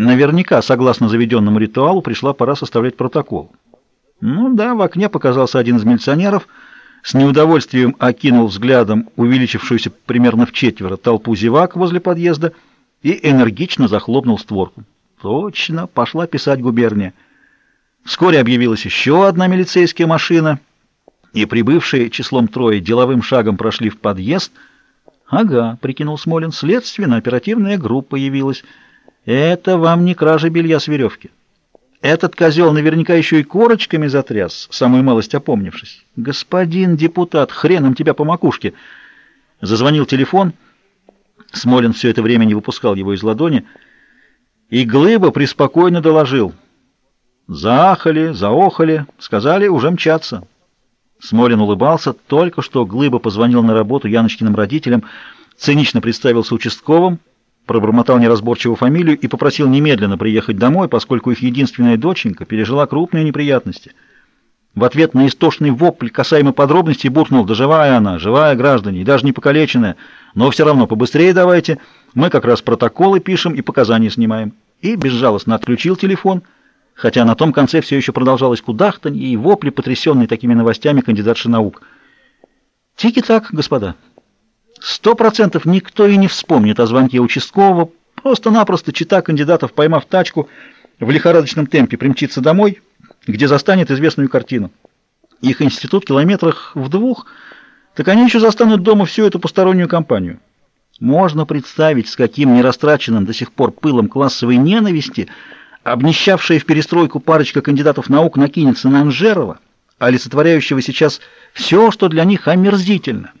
Наверняка, согласно заведенному ритуалу, пришла пора составлять протокол. Ну да, в окне показался один из милиционеров, с неудовольствием окинул взглядом увеличившуюся примерно в четверо толпу зевак возле подъезда и энергично захлопнул створку. Точно, пошла писать губерния. Вскоре объявилась еще одна милицейская машина, и прибывшие числом трое деловым шагом прошли в подъезд. «Ага», — прикинул Смолин, — «следственно-оперативная группа явилась. Это вам не кража белья с веревки». Этот козел наверняка еще и корочками затряс, самую малость опомнившись. «Господин депутат, хреном тебя по макушке!» Зазвонил телефон. Смолин все это время не выпускал его из ладони. И Глыба преспокойно доложил. Заахали, заохали, сказали, уже мчаться. Смолин улыбался. Только что Глыба позвонил на работу Яночкиным родителям, цинично представился участковым, пробормотал неразборчивую фамилию и попросил немедленно приехать домой, поскольку их единственная доченька пережила крупные неприятности. В ответ на истошный вопль касаемо подробностей буркнул, да живая она, живая граждане, даже не покалеченная, но все равно побыстрее давайте, мы как раз протоколы пишем и показания снимаем. И безжалостно отключил телефон, хотя на том конце все еще продолжалось кудахтанье и вопли, потрясенные такими новостями кандидатши наук. Тики-так, господа. Сто процентов никто и не вспомнит о звонке участкового, просто-напросто чита кандидатов, поймав тачку, в лихорадочном темпе примчится домой, где застанет известную картину. Их институт километрах в двух, так они еще застанут дома всю эту постороннюю компанию. Можно представить, с каким нерастраченным до сих пор пылом классовой ненависти обнищавшая в перестройку парочка кандидатов наук накинется на Анжерова, олицетворяющего сейчас все, что для них омерзительно.